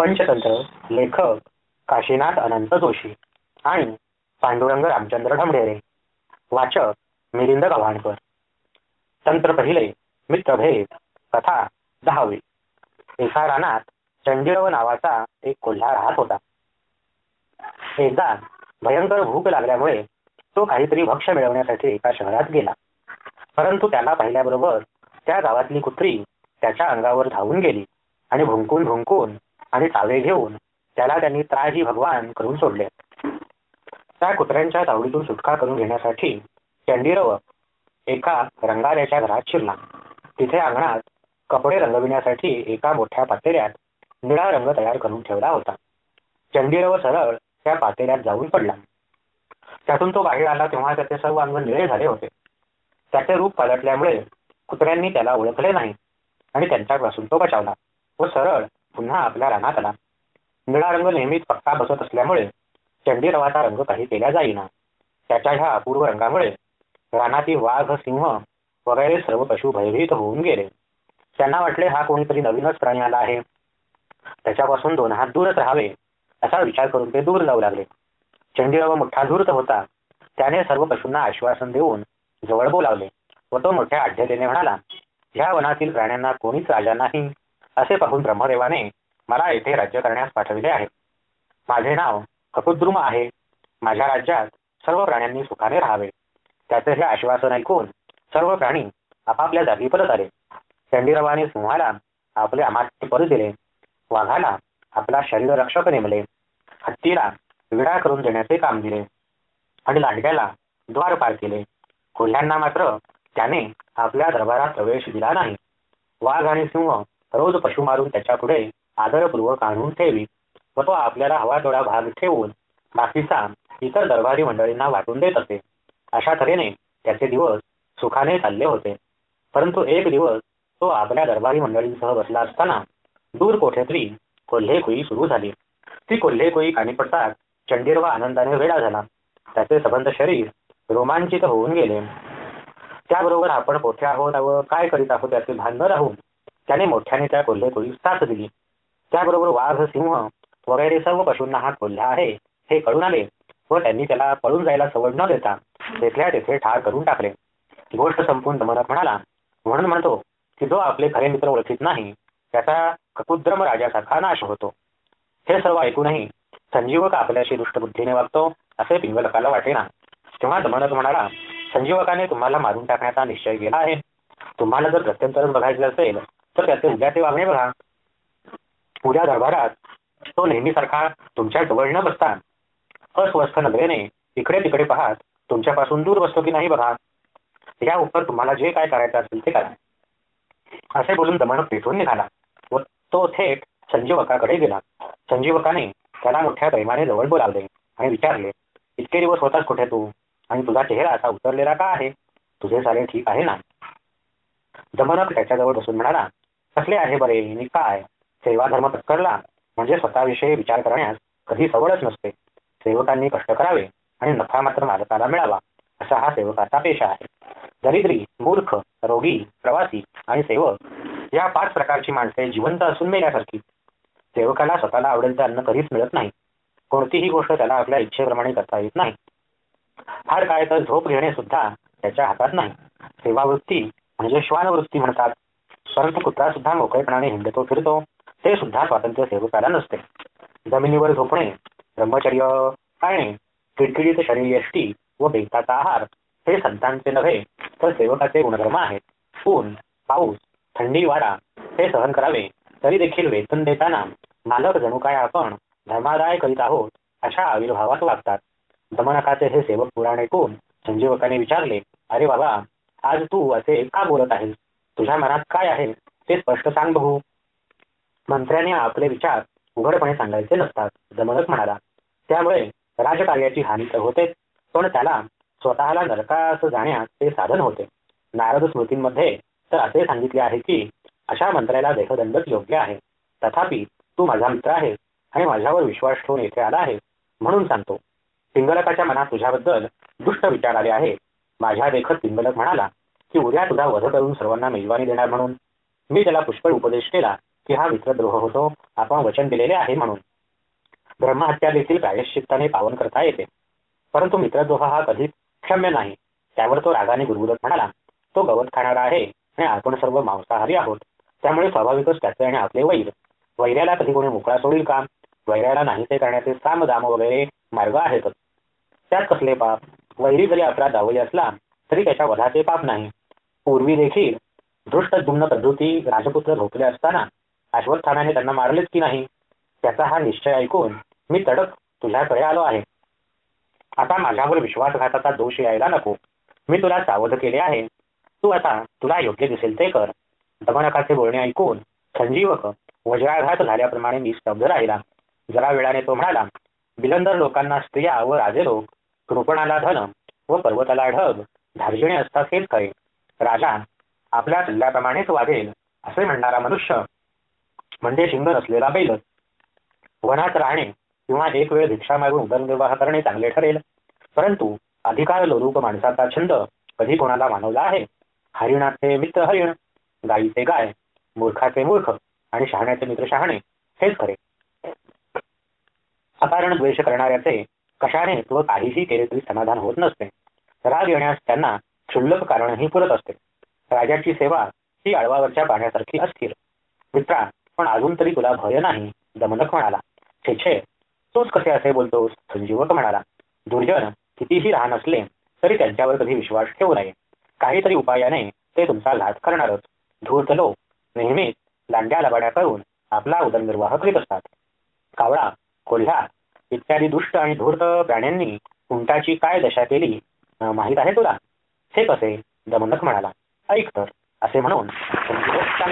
पंचतंत्र लेखक काशीनाथ अनंत जोशी आणि पांडुरंग रामचंद्र ढमढेरे. वाचक मिलिंद गव्हाणकर. तंत्र पहिले मित्रभेद कथा दहावी. एका रानात चंडीरव नावाचा एक कोल्हा राहत होता. एकदा भयंकर भूक लागल्यामुळे तो काहीतरी भक्ष मिळवण्यासाठी एका शहरात गेला. परंतु त्याला पाहिल्याबरोबर त्या गावातली कुत्री त्याच्या अंगावर धावून गेली आणि भुंकून भुंकून आणि तावे घेऊन त्याला त्यांनी त्राजी भगवान करून सोडले. त्या कुत्र्यांच्या तावडीतून सुटका करून घेण्यासाठी चंडीरव एका रंगाऱ्याच्या घरात शिरला. तिथे अंगणात कपडे रंगविण्यासाठी एका मोठ्या पातेल्यात निळा रंग तयार करून ठेवला होता. चंडीरव सरळ त्या पातेल्यात जाऊन पडला. त्यातून तो बाहेर आला तेव्हा त्याचे सर्व अंग निळे झाले होते. त्याचे रूप पलटल्यामुळे कुत्र्यांनी त्याला ओळखले नाही आणि त्यांच्यापासून तो बचावला व सरळ पुन्हा आपल्या रानात आला निळा रंग नेहमीच पक्का बसत असल्यामुळे चंडीरवाचा रंग काही केला जाईना. त्याच्या ह्या अपूर्व रंगामुळे रानातील वाघ सिंह वगैरे सर्व पशु भयभीत होऊन गेले. त्यांना वाटले हा कोणीतरी नवीनच प्राणी आला आहे. त्याच्यापासून दोन हात दूरच राहावे असा विचार करून ते दूर जाऊ लागले. चंडीराव मोठा धूर्त होता. त्याने सर्व पशूंना आश्वासन देऊन जवळ बोलावले व तो मोठ्या आढ्यतेने म्हणाला ह्या वनातील प्राण्यांना कोणीच राजा नाही. असे पाहून ब्रह्मदेवाने मला येथे राज्य करण्यास पाठविले आहे. माझे नाव कपुद्रुम आहे. माझ्या राज्यात सर्व प्राण्यांनी सुखाने राहावे. त्याचे हे आश्वासन ऐकून सर्व प्राणी आपापल्या जागी परत आले. चंडीरवाने सिंहाला आपले अमात्य परत दिले. वाघाला आपला शरीर रक्षक नेमले. हत्तीला विडा करून देण्याचे काम दिले. आणि लांडग्याला द्वार पार केले. कोल्ह्यांना मात्र त्याने आपल्या दरबारात प्रवेश दिला नाही. वाघ आणि सिंह रोज पशु मारून त्याच्यापुढे आदरपूर्वक आणून ठेवी व तो आपल्याला हवा थोडा भाग ठेवून बाकीचा इतर दरबारी मंडळींना वाटून देत असे. अशा तऱ्हेने त्याचे दिवस सुखाने चालले होते. परंतु एक दिवस तो आपल्या दरबारी मंडळींसह बसला असताना दूर कोठेतरी कोल्हेकुई सुरू झाली. ती कोल्हेकुई काणी पडताच चंडीर व आनंदाने वेळा झाला. त्याचे सबंध शरीर रोमांचित होऊन गेले. त्याबरोबर आपण कोठे आहोत व काय करीत आहोत याचे भान न राहून त्याने मोठ्याने त्या कोल्हेपुरी साथ दिली. त्याबरोबर वाघ सिंह वगैरे सर्व पशूंना हा कोल्हा आहे. हे कळून आले व त्यांनी त्याला पळून जायला सवड न देता तेथल्या तेथे ठार करून टाकले. गोष्ट संपून दमनक म्हणाला म्हणून म्हणतो की जो आपले खरे मित्र ओळखीत नाही त्याचा ककुद्रम राजासारखा नाश होतो. हे सर्व ऐकूनही संजीवक आपल्याशी दुष्टबुद्धीने वागतो असे पिंगलकाला वाटेना. तेव्हा दमनक म्हणाला संजीवकाने तुम्हाला मारून टाकण्याचा निश्चय केला आहे. तुम्हाला जर प्रत्यंतरण बघायचे असेल तर त्याचे उद्याचे वागणे बघा. उद्या दरबारात तो नेहमीसारखा तुमच्या जवळ न बसता अस्वस्थ नजरेने इकडे तिकडे पाहत तुमच्यापासून दूर बसतो की नाही बघा. या उपर तुम्हाला जे काय करायचं असेल ते करा. असे बोलून दमणक पेटून निघाला व तो थेट संजीवकाकडे गेला. संजीवकाने त्याला मोठ्या प्रेमाने जवळ बोलावले आणि विचारले इतके दिवस होताच कुठे तू? आणि तुझा चेहरा असा उतरलेला का आहे? तुझे सारे ठीक आहे ना? दमनक त्याच्याजवळ बसून म्हणाला कसले आहे बरे? मी काय? सेवा धर्म पत्करला म्हणजे स्वतःविषयी विचार करण्यास कधी सवडच नसते. सेवकांनी कष्ट करावे आणि नफा मात्र मालकाला मिळावा असा हा सेवकाचा पेशा आहे. दरिद्री मूर्ख रोगी प्रवासी आणि सेवक या पाच प्रकारची माणसे जिवंत असून मेल्यासारखी सेवकाला स्वतःला आवडेल ते अन्न कधीच मिळत नाही. कोणतीही गोष्ट त्याला आपल्या इच्छेप्रमाणे करता येत नाही. फार काय तर झोप घेणे सुद्धा त्याच्या हातात नाही. सेवावृत्ती म्हणजे श्वानवृत्ती म्हणतात. परंतु कुत्रा सुद्धा मोकळेपणाने हिंडतो फिरतो ते सुद्धा स्वातंत्र्य सेवकाला नसते. जमिनीवर झोपणे ब्रह्मचर्य पाळणे किडकिडीत शरीर यष्टी व बेताचा आहार हे संतांचे नव्हे तर सेवकाचे गुणधर्म आहेत. ऊन पाऊस थंडी वारा हे सहन करावे तरी देखील वेतन देताना मालक जणू काय आपण धर्मादाय करीत आहोत अशा आविर्भावात वागतात. दमनकाचे हे सेवक पुराण ऐकून संजीवकाने विचारले अरे बाबा आज तू असे का बोलत आहेस? तुझ्या मनात काय आहे ते स्पष्ट सांग बघू. मंत्र्याने आपले विचार उघडपणे सांगायचे नसतात जमलक म्हणाला. त्यामुळे राजकार्याची हानी तर होतेच पण त्याला स्वतःला नरकास जाण्यास ते साधन होते. नारद स्मृतींमध्ये तर असे सांगितले आहे की अशा मंत्र्याला देहदंडच योग्य आहे. तथापि तू माझा मित्र आहेस आणि माझ्यावर विश्वास ठेवून येथे आला आहे म्हणून सांगतो. पिंगलकाच्या मनात तुझ्याबद्दल दुष्ट विचार आले आहे माझ्या देखत पिंगलक म्हणाला की उद्या तुला वध करून सर्वांना मेजवानी देणार म्हणून. मी त्याला पुष्कळ उपदेश केला की हा मित्रद्रोह होतो आपण वचन दिलेले आहे म्हणून. ब्रह्महत्या देखील प्रायश्चित्ताने पावन करता येते. परंतु मित्रद्रोह हा कधीच क्षम्य नाही. त्यावर तो रागाने गुरगुरत म्हणाला तो गवत खाणारा आहे आणि आपण सर्व मांसाहारी आहोत. त्यामुळे स्वाभाविकच त्याचे आणि आपले वैर. वैऱ्याला कधी कोणी मोकळा सोडील का? वैऱ्याला नाहीसे करण्याचे साम दाम वगैरे मार्ग आहेतच त्यात कसले पाप? वैरी जरी अपराध दावई असला तरी त्याच्या वधाचे पाप नाही. पूर्वी देखील दृष्ट जुम्न प्रभृती राजपुत्र झोपले असताना अश्वत्थानाने त्यांना मारलेच की नाही त्याचा हा निश्चय ऐकून मी तडक तुझ्याकडे आलो आहे. आता माझ्यावर विश्वासघाताचा दोष यायला नको. मी तुला सावध केले आहे. तू आता तुला योग्य दिसेल ते कर. दमनकाचे बोलणे ऐकून संजीवक वज्राघात झाल्याप्रमाणे मी स्तब्ध राहिला. जरा वेळाने तो म्हणाला बिलंदर लोकांना स्त्रिया व राजे लोक कृपणाला धन व पर्वताला ढग धार्जिणे असतात हेच खरे. राजा आपल्या सल्ल्याप्रमाणेच वागेल असे म्हणणारा मनुष्य म्हणजे शिंग नसलेला बैल. वनात राहणे किंवा एक वेळ भिक्षा मागून उदरनिर्वाह करणे चांगले ठरेल. परंतु अधिकार लोरूप माणसाचा छंद कधी कोणाला मानवला आहे? हरिणाचे मित्र हरिण गायीचे गाय मूर्खाचे मूर्ख आणि शहाण्याचे मित्र शहाणे हेच खरे. अकारण द्वेष करणाऱ्याचे कशाने व काहीही केले तरी समाधान होत नसते. राग येण्यास त्यांना क्षुल्लक कारणही पुरत असते. राजाची सेवा ही आळवावरच्या पाण्यासारखी अस्थिर. मित्रा पण अजून तरी तुला भय नाही दमनक म्हणाला. छे छे तूच कसे असे बोलतोस? संजीवक म्हणाला. दुर्जन कितीही लहान असले तरी त्यांच्यावर कधी विश्वास ठेवू नये. काहीतरी उपायाने ते तुमचा घात करणारच. धूर्त लोक नेहमीच लांड्या लबाड्या करून आपला उदरनिर्वाह करीत असतात. कावळा कोल्हा इत्यादी दुष्ट आणि धूर्त प्राण्यांनी उंटाची काय दशा केली माहीत आहे तुला? हे कसे दमनक म्हणाला. ऐक तर असे म्हणून संजीवक